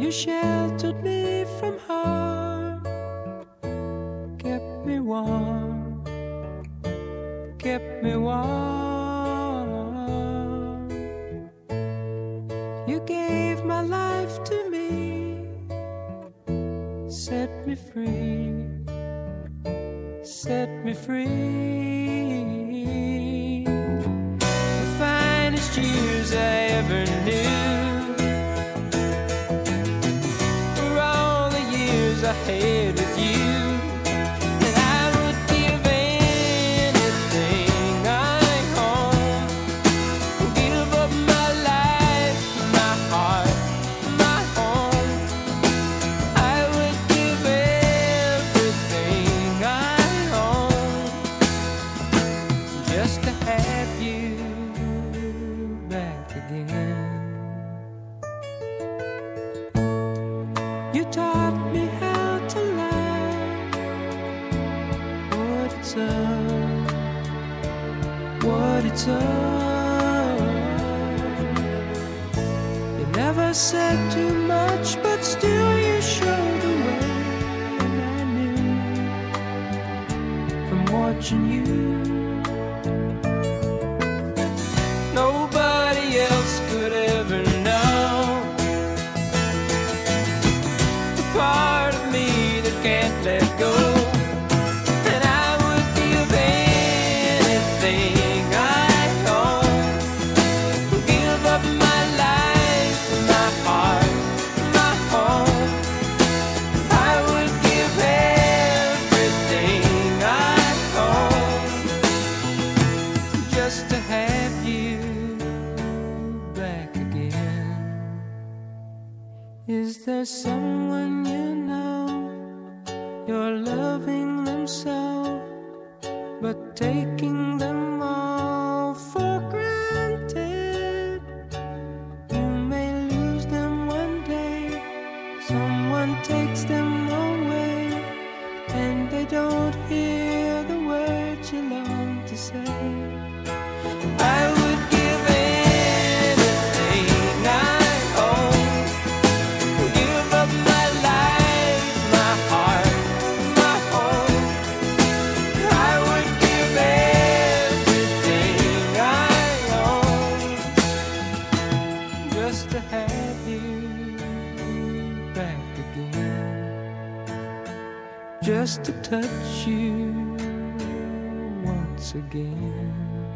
You sheltered me from harm, kept me warm, kept me warm. You gave my life to me, set me free, set me free. I had with you. And what it's up. You never said too much, but still you showed the way, and I knew from watching you. Nobody else could ever know the part of me that can't let Is there someone you know? You're loving them so, but taking Just to touch you once again.